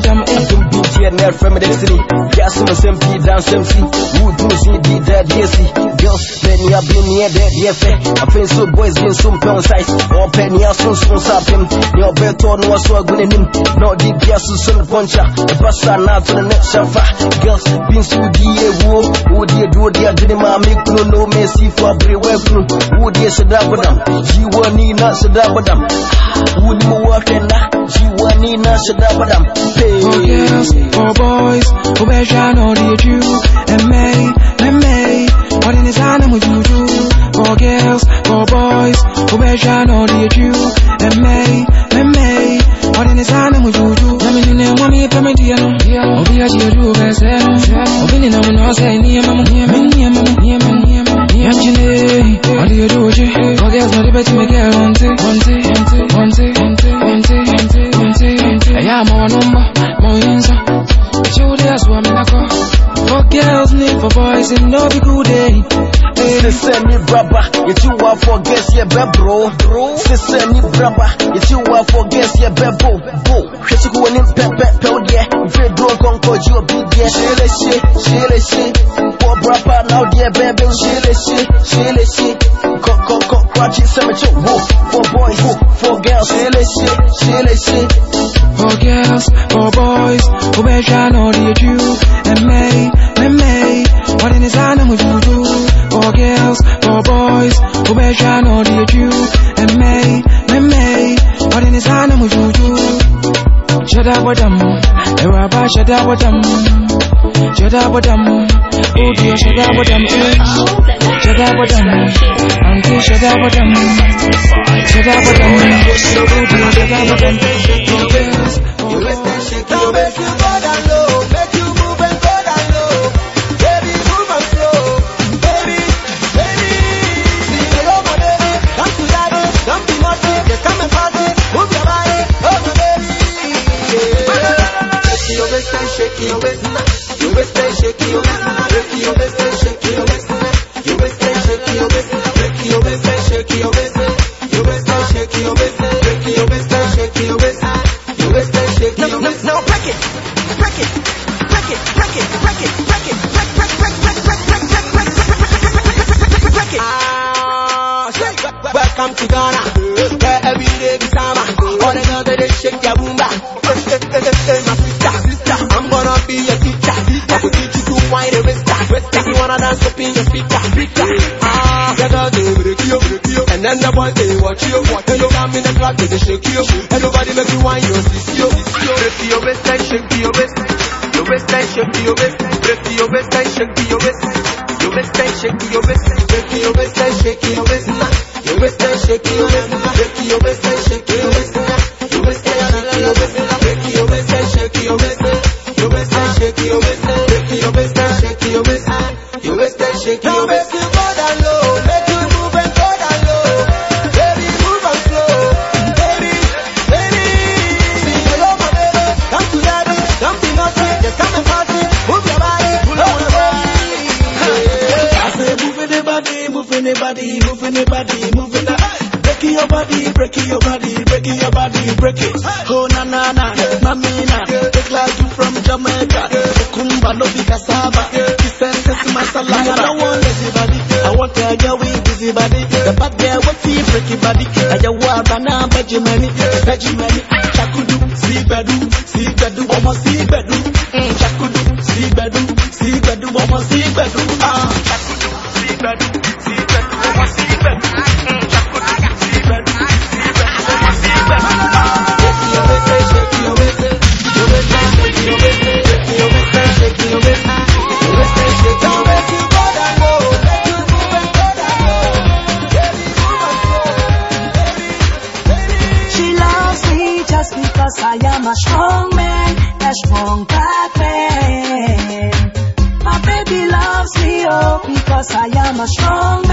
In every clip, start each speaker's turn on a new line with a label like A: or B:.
A: madam Untum BT and their family city. Gas in the same P down same C. Wood to see D that yes. Girls, then you have been near that yes. I feel so boys being some pound size. All penny as soon soon sap him. Your bet on was so good in him. No deep gas is soon puncher. The pastor now to the next shafa. Girls, being so dear woo. Who dear do dear dream I make no no messy for everywhere crew. Who dear Sadabadam. She won't need not Sadabadam. Wood more. tena jiwa ni na shada badam. Pay
B: oh girls oh boys oh where shall I no the you and me and me what in is ana mu you do oh girls oh boys oh beja no the you and me and me what in is ana mu you do na mi ne mwami pe me dia no obi a je do be se obi ni na mu no se ni ma mu ni ma mu ni ma mu ni ma Imagine, what do you do? Oh, girls, not the better, me get one, two, one, two, one, two, one, two now more number, more inza. Two days one in a car. For girls need for boys and no be good day. Eh.
A: Sister ni braba, if you want for guess your bed bro. Sister ni braba, if you want for guess your bed bro. Bro, she's going in pepe, pepe, oh yeah. If you drunk on cause you'll be there. Shele, she, shele, she rapper 老爹 baby 犀利犀犀利犀，跨跨跨跨进三百九五 four boys four girls 犀利犀犀
B: 利犀。Four girls, four boys, who beja no know the you and me, and me. What in his eye know you do? Four girls, four boys, who beja no know the you and me, and me. What in his eye know what you do? Shut up with them, they were about shut up with them, shut up with them. Udio shagabo dam Shagabo dam Anku shagabo dam Shagabo dam Udio shagabo dam Oh
C: yes, oh Welcome to Ghana, where every day be summer. The girls they shake their boom back. Hey, hey, hey, hey, hey, my sister, sister, I'm gonna be your teacher. I will teach you to wine a wrist If you wanna dance up in your speaker. Ah, the girls they break you, break you, and then the boys they watch you. When you come in the club, they shake you. Everybody make you wine your sis you. Break your waist and shake your waist. Your waist and shake your waist. Break your waist and shake your waist. Your waist and shake your waist. Break your waist and shake your waist. Shake your waist. Break your waist shake your waist. Waist shake waist. Your waist shake waist. Waist shake waist. Your waist shake waist. Waist shake waist. You move and move and you and. Move your body. Pull on the body. I say moving the body, moving the body, moving the body, the Breaking your body, breaking your body, breaking your body, break it. Oh na na na, mamina, take like you from Jamaica. Kumba no be cassava, and kiss my saliva. I don't want lazy body, I want a girl with busy body. The bad girl with feel freaky body. I just want banana, Benjamin, Benjamin. Chakudu, see bedu, see bedu, almost see bedu. Mm, Chakudu, see bedu, see bedu, almost see bedu. Ah, Chakudu, see bedu, see bedu, almost see bedu.
D: A strong man, a strong black man. My baby loves me, oh, because I am a strong man,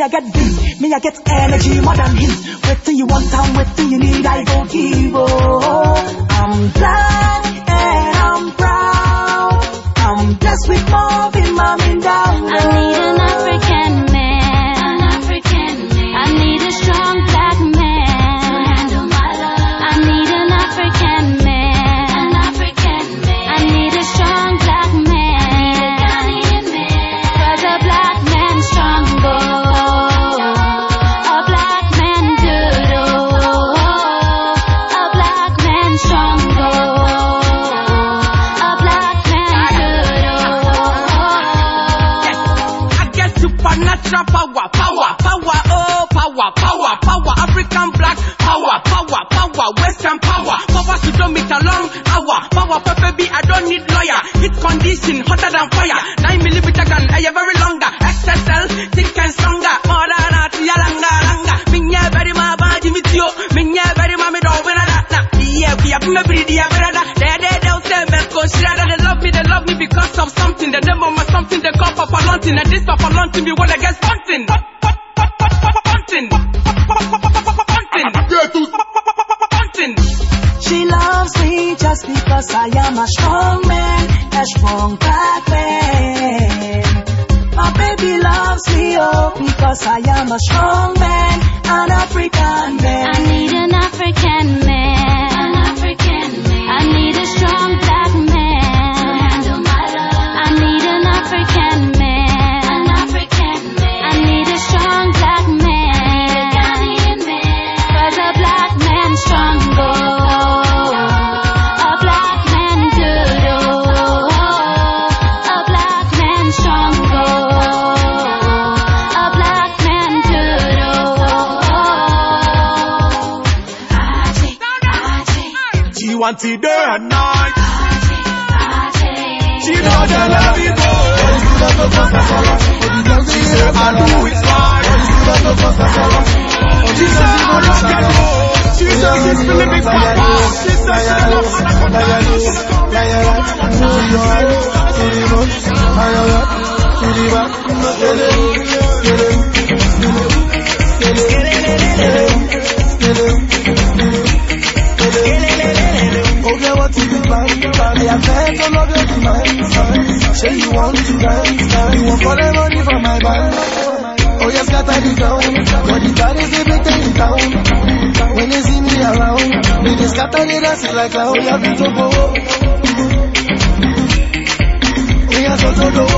D: me I get beat, me I get energy more than him. What do you want and what do you need? I go give. Oh, I'm black and I'm proud. I'm blessed with more
E: supernatural power, power, power, oh, power, power, power, African black power, power, power, Western power, power to don't meet a long hour, power, pepper be, I don't need lawyer, hit condition, hotter than fire, 9 millimeter gun, I am very longer, XSL, thick and stronger, more than a tia langa minya very ma ba jimi tio, minya very ma me do na, yeah, we have me breed, because of something, the name of my something, they call Papa Luntin, and this Papa Luntin be what I get something. Bunting. Bunting.
D: She loves me just because I am a strong man, a strong black man. My baby loves me, oh, because I am a strong man, an African man.
C: She wants it day and night. She know the love you go. She say I do it right. She say I don't get more. She say she's feeling big papa. She say she love anaconda.
F: Okay, Say you want to dance. You want for the money from my band. Oh, yes, got the ground. But the God is the big thing in town. When they see me around, they just scatter the dance like a whole lot of go. We are so to go.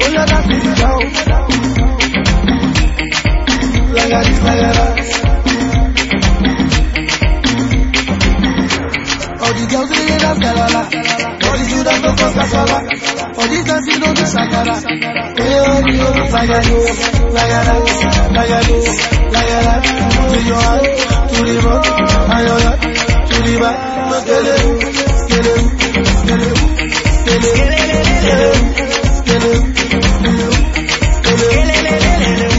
F: Oh, yeah, that's the ground. Like a this, like that. All the girls dance, galala. All the students don't cause kasala. All the dancing don't do shakara. Hey, oh, you, like a this, like a that, like a this, like a that. To your heart, to the road, and your heart, to the back. It, get it, get it, get it.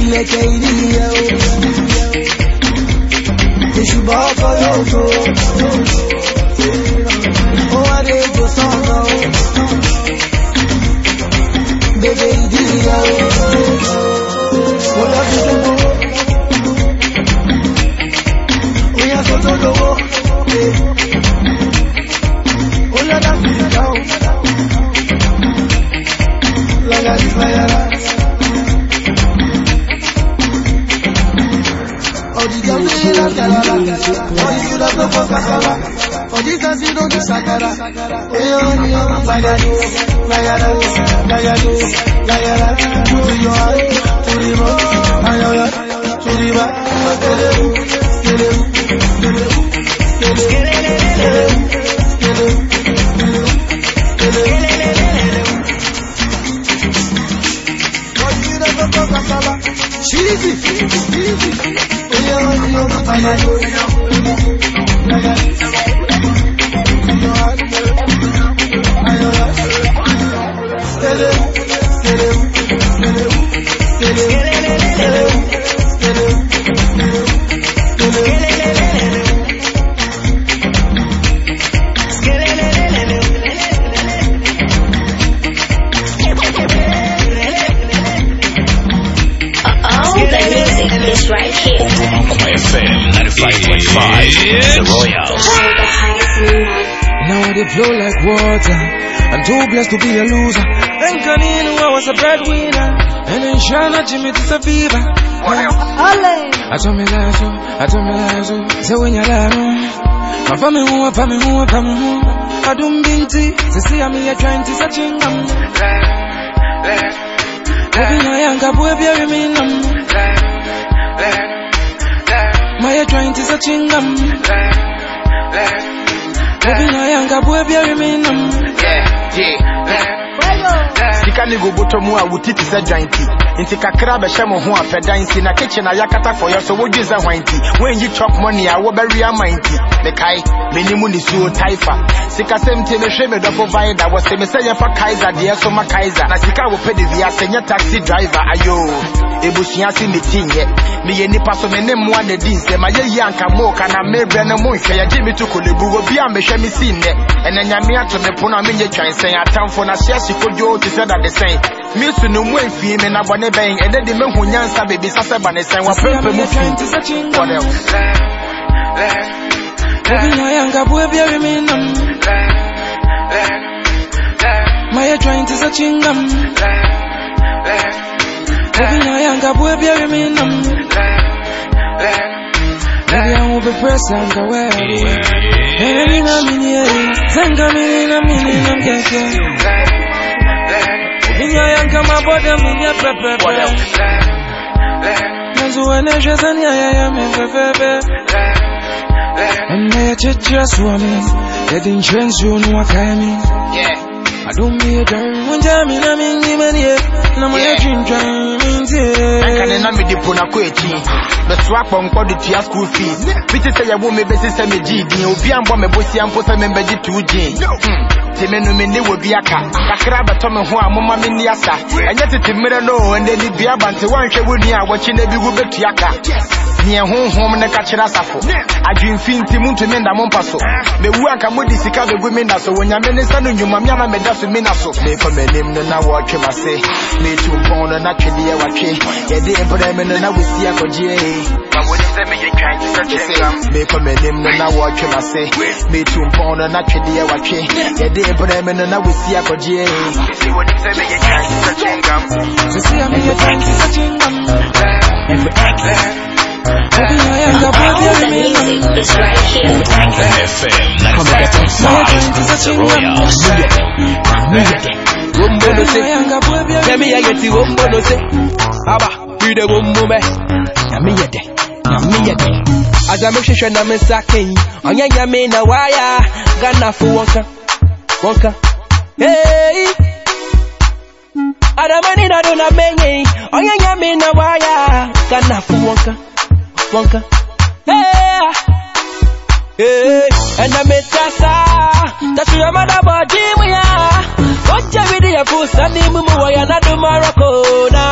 F: Ilẹ̀kẹ̀ ìdíyẹ o. Èṣù bá ọkọ̀ yóò tó. Bébé ìdíyẹ o. Mo lọ sí tó gbowó. Ó yẹ kó tó lówó. Ó lọ́dà sí ìjà o. Láyà sí láyàrá. All the girls they dance galala. All the students no for kasala. All the dancing don't do shakara. Hey oh, hey oh, like a this, like a that, like a this, like a that. To your heart, to the road, and your heart, to the back. Get it, get it, get it, get it, get it, get it, get it. All the students no for kasala. Cheesy, cheesy. Hey oh, hey oh, like a
G: 95.5 The.
B: Now they like water. I'm too blessed to be a loser. Kaninu, I was a breadwinner. And Jimmy is a. I told me that oh, so, I told me that so. So when you're oh. my family who, my family who, my family. I don't binti, to see I'm here trying to search in them. Baby, I am Gabu, baby, me num. My trying to search in them. Baby, I am Gabu, baby, me num.
H: sika ne gogoto mu a wuti te sɛ dwanti nti kakra bɛhyɛ mo ho a nti na kitchen a yɛakata fɔ yɛ so wodwe sɛ hwan nti? Woanyi chop money a wobɛwe ama nti? Mekae. M'ani mu nisuo taifa. Sikasɛm nti mehwɛ me dɔfo vida wɔse me sɛ yɛfa kaiser deɛ so ma kaiser. Na sika wɔpɛ de wiase nyɛ taxi driver. Ayo ebusua se ne tinyɛ meyɛ nipa so me ne mmoa na di nsɛm. Ayɛyi anka mooka na mebrɛ no monhwɛ yɛgye me to kolebu wɔ me sii nnɛ. Ɛnɛ nyame ato me pono a menyɛ twansɛn atamfo na hyeɛ hye kodwoo te sɛ dadesɛn. Mesu no mu me na bɔne bɛn ɛnɛ de mehu nyansa bebisa sɛ ba ne sɛn wapɛmpɛ mu fii What else?
B: Baby, I am Gabu, baby, me num. My trying to search in them. Baby, I am Gabu, baby, me num. Baby, I will be present, go where. Hey, na mini, na mini, na keke. Baby, I am Gama, body, mini, pepe,
H: What else?
B: Nazuwa neshe sani ya ya me fefefe Ene ya chichira swami Yedi nshensi unu wakayami
H: Yeah.
B: Adumi ya jari Munja mina mingi manie Na maya
H: Yeah.
B: chincha mintie
H: ɛnka ne na mede po na kɔ akyi bɛsoa akpɔnkɔ de tua school fees. Fiti sɛ yɛwo me bɛsi sɛ megyee din obi ambɔ me bosia mpo sɛ membɛgye too gyen nti me no menne wɔ bi aka kakra bɛtɔ me ho a moma menni asa ɛnyɛ tete mmerɛ no o ɛnɛ ni dua ba nti woanhwɛ wo nua a wɔkyi na bi wobɛtua ka neɛ honhom ne ka kyerɛ asafo adwemfi nti montumi nda mo mpa so mewu anka mode sika bɛgu me nda so wɔnyame ne nsa no nnwuma me ama meda so me na so mefa m'anim no na wɔtwe m'ase metu mpɔn no na twedeɛ watwe yɛde brɛ me no na wosi akɔgye mefa m'anim no na wɔtwe m'ase metu mpɔn no na twedeɛ watwe yɛde brɛ me no na wosi akɔgye
B: Sisi ya miya trying to search in them Baby, I am Gabu, baby, me num
G: It's right here. FM 95.5 The Royals.
E: Wombo no
B: I
E: say,
B: am Gabu, baby,
E: Yami ya yeti wombo no say, Aba, we the wombo me. Yami ya de, yami ya de. As I make sure na me sake, onya yami na waya, Ghana for wonka, wonka. Hey, Adamani na do na menye, onya yami na waya, Ghana for wonka, wonka. Hey. Hey, and I'm a tassa. That's your mother we are. Don't you be the Sunday, Mumu, and I do Morocco.